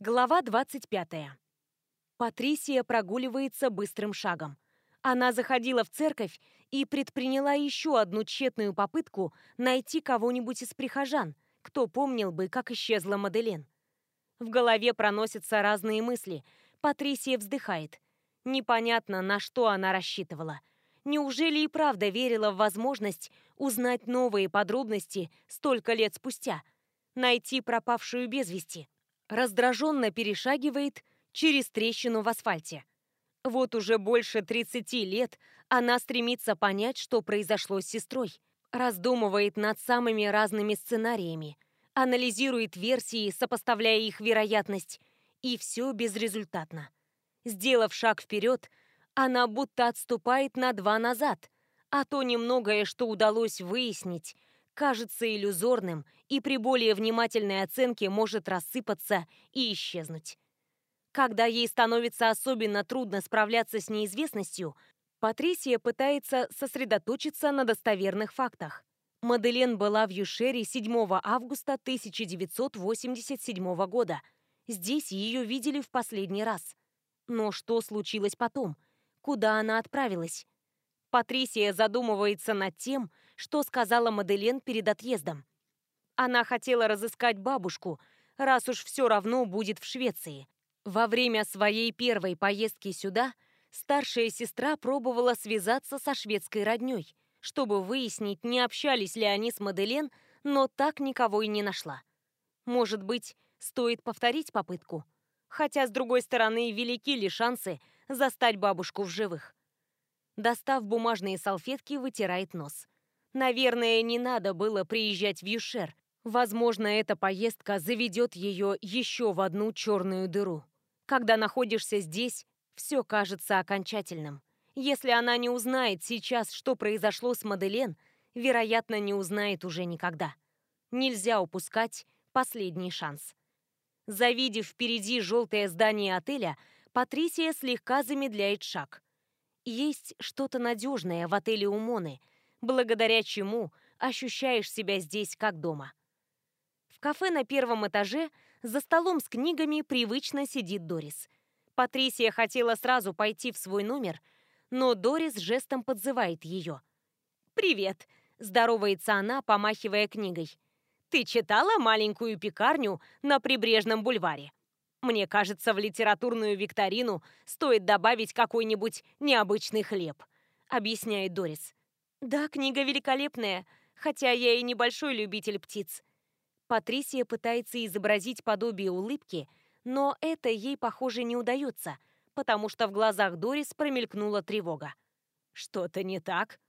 Глава 25. Патрисия прогуливается быстрым шагом. Она заходила в церковь и предприняла еще одну тщетную попытку найти кого-нибудь из прихожан, кто помнил бы, как исчезла Маделен. В голове проносятся разные мысли. Патрисия вздыхает. Непонятно, на что она рассчитывала. Неужели и правда верила в возможность узнать новые подробности столько лет спустя? Найти пропавшую без вести? Раздраженно перешагивает через трещину в асфальте. Вот уже больше 30 лет она стремится понять, что произошло с сестрой, раздумывает над самыми разными сценариями, анализирует версии, сопоставляя их вероятность, и все безрезультатно. Сделав шаг вперед, она будто отступает на два назад, а то немногое, что удалось выяснить, кажется иллюзорным и при более внимательной оценке может рассыпаться и исчезнуть. Когда ей становится особенно трудно справляться с неизвестностью, Патрисия пытается сосредоточиться на достоверных фактах. Маделен была в Юшере 7 августа 1987 года. Здесь ее видели в последний раз. Но что случилось потом? Куда она отправилась? Патрисия задумывается над тем, что сказала Маделен перед отъездом. Она хотела разыскать бабушку, раз уж все равно будет в Швеции. Во время своей первой поездки сюда старшая сестра пробовала связаться со шведской родней, чтобы выяснить, не общались ли они с Маделен, но так никого и не нашла. Может быть, стоит повторить попытку? Хотя, с другой стороны, велики ли шансы застать бабушку в живых? Достав бумажные салфетки, вытирает нос. Наверное, не надо было приезжать в Юшер. Возможно, эта поездка заведет ее еще в одну черную дыру. Когда находишься здесь, все кажется окончательным. Если она не узнает сейчас, что произошло с Маделен, вероятно, не узнает уже никогда. Нельзя упускать последний шанс. Завидев впереди желтое здание отеля, Патрисия слегка замедляет шаг. Есть что-то надежное в отеле Умоны, благодаря чему ощущаешь себя здесь как дома. В кафе на первом этаже за столом с книгами привычно сидит Дорис. Патрисия хотела сразу пойти в свой номер, но Дорис жестом подзывает ее. «Привет!» – здоровается она, помахивая книгой. «Ты читала маленькую пекарню на прибрежном бульваре?» Мне кажется, в литературную викторину стоит добавить какой-нибудь необычный хлеб», — объясняет Дорис. «Да, книга великолепная, хотя я и небольшой любитель птиц». Патрисия пытается изобразить подобие улыбки, но это ей, похоже, не удается, потому что в глазах Дорис промелькнула тревога. «Что-то не так?»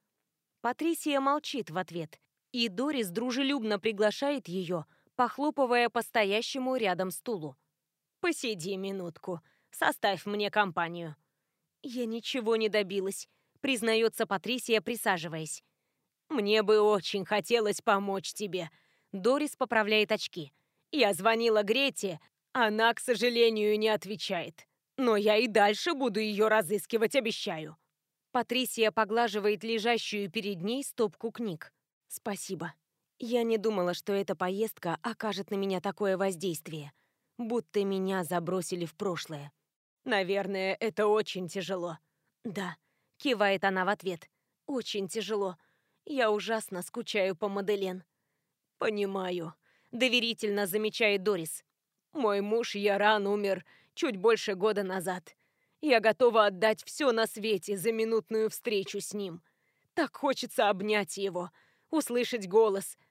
Патрисия молчит в ответ, и Дорис дружелюбно приглашает ее, похлопывая по стоящему рядом стулу. Посиди минутку, составь мне компанию». «Я ничего не добилась», — признается Патрисия, присаживаясь. «Мне бы очень хотелось помочь тебе». Дорис поправляет очки. «Я звонила Грете, она, к сожалению, не отвечает. Но я и дальше буду ее разыскивать, обещаю». Патрисия поглаживает лежащую перед ней стопку книг. «Спасибо. Я не думала, что эта поездка окажет на меня такое воздействие будто меня забросили в прошлое. Наверное, это очень тяжело. Да, кивает она в ответ. Очень тяжело. Я ужасно скучаю по Маделен. Понимаю, доверительно замечает Дорис. Мой муж Яран умер чуть больше года назад. Я готова отдать все на свете за минутную встречу с ним. Так хочется обнять его, услышать голос —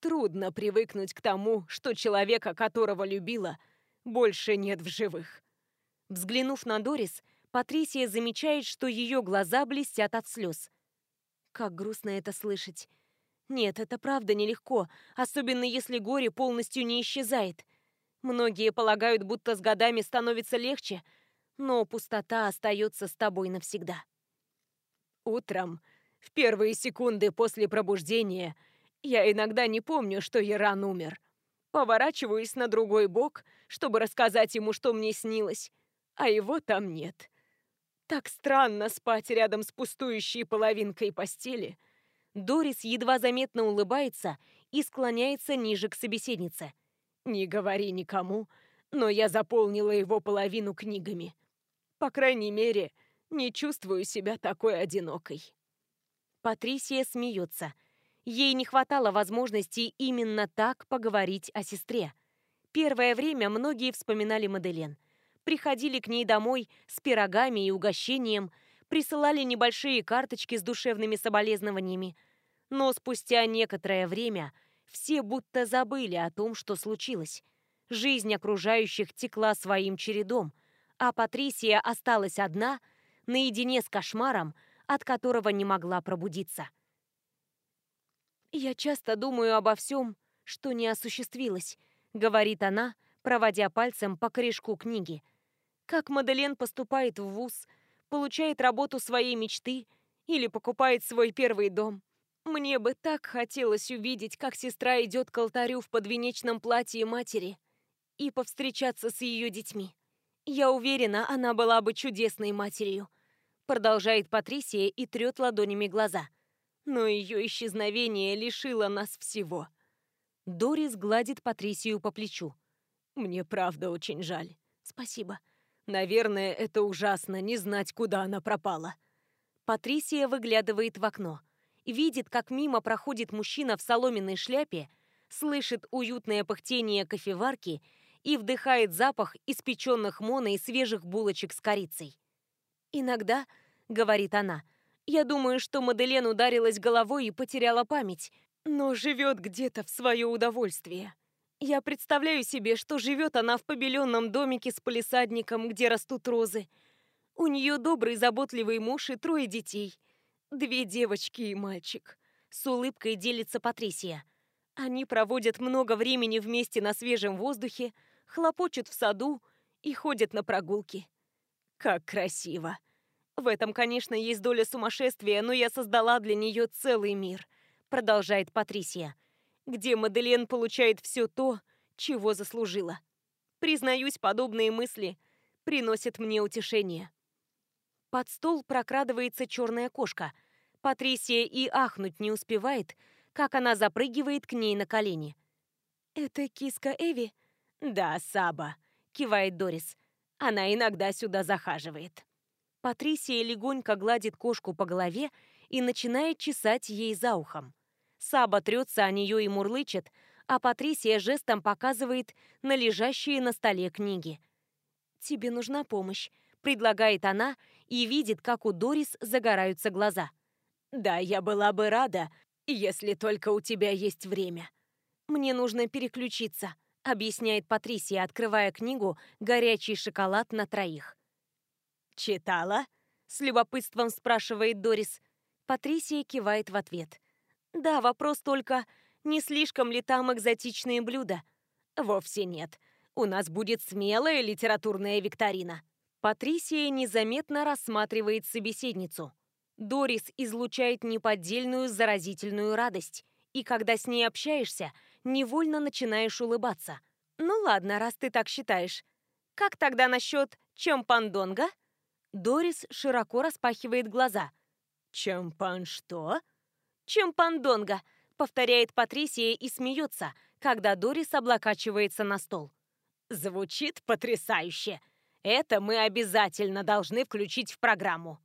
Трудно привыкнуть к тому, что человека, которого любила, больше нет в живых. Взглянув на Дорис, Патрисия замечает, что ее глаза блестят от слез. Как грустно это слышать. Нет, это правда нелегко, особенно если горе полностью не исчезает. Многие полагают, будто с годами становится легче, но пустота остается с тобой навсегда. Утром, в первые секунды после пробуждения, я иногда не помню, что Яран умер. Поворачиваюсь на другой бок, чтобы рассказать ему, что мне снилось, а его там нет. Так странно спать рядом с пустующей половинкой постели. Дорис едва заметно улыбается и склоняется ниже к собеседнице. «Не говори никому, но я заполнила его половину книгами. По крайней мере, не чувствую себя такой одинокой. Патрисия смеется. Ей не хватало возможности именно так поговорить о сестре. Первое время многие вспоминали Маделен. Приходили к ней домой с пирогами и угощением, присылали небольшие карточки с душевными соболезнованиями. Но спустя некоторое время все будто забыли о том, что случилось. Жизнь окружающих текла своим чередом, а Патрисия осталась одна, наедине с кошмаром, от которого не могла пробудиться. «Я часто думаю обо всем, что не осуществилось», — говорит она, проводя пальцем по корешку книги. «Как Маделен поступает в вуз, получает работу своей мечты или покупает свой первый дом. Мне бы так хотелось увидеть, как сестра идет к алтарю в подвенечном платье матери и повстречаться с ее детьми. Я уверена, она была бы чудесной матерью. Продолжает Патрисия и трет ладонями глаза. Но ее исчезновение лишило нас всего. Дорис гладит Патрисию по плечу. Мне правда очень жаль. Спасибо. Наверное, это ужасно, не знать, куда она пропала. Патрисия выглядывает в окно. Видит, как мимо проходит мужчина в соломенной шляпе, слышит уютное пыхтение кофеварки и вдыхает запах испеченных мона и свежих булочек с корицей. «Иногда», — говорит она, — «я думаю, что Маделен ударилась головой и потеряла память, но живет где-то в свое удовольствие. Я представляю себе, что живет она в побеленном домике с полисадником, где растут розы. У нее добрый, заботливый муж и трое детей. Две девочки и мальчик. С улыбкой делится Патрисия. Они проводят много времени вместе на свежем воздухе, хлопочут в саду и ходят на прогулки. Как красиво. В этом, конечно, есть доля сумасшествия, но я создала для нее целый мир, продолжает Патрисия где Маделен получает все то, чего заслужила. Признаюсь, подобные мысли приносят мне утешение. Под стол прокрадывается черная кошка. Патрисия и ахнуть не успевает, как она запрыгивает к ней на колени. «Это киска Эви?» «Да, Саба», — кивает Дорис. «Она иногда сюда захаживает». Патрисия легонько гладит кошку по голове и начинает чесать ей за ухом. Саба трется о нее и мурлычет, а Патрисия жестом показывает на лежащие на столе книги. «Тебе нужна помощь», — предлагает она и видит, как у Дорис загораются глаза. «Да, я была бы рада, если только у тебя есть время». «Мне нужно переключиться», — объясняет Патрисия, открывая книгу «Горячий шоколад на троих». «Читала?» — с любопытством спрашивает Дорис. Патрисия кивает в ответ. Да, вопрос только, не слишком ли там экзотичные блюда? Вовсе нет. У нас будет смелая литературная викторина. Патрисия незаметно рассматривает собеседницу. Дорис излучает неподдельную заразительную радость, и когда с ней общаешься, невольно начинаешь улыбаться. Ну ладно, раз ты так считаешь. Как тогда насчет чемпандонга? Дорис широко распахивает глаза. Чемпан что? «Чемпандонга», — повторяет Патрисия и смеется, когда Дорис облокачивается на стол. «Звучит потрясающе! Это мы обязательно должны включить в программу!»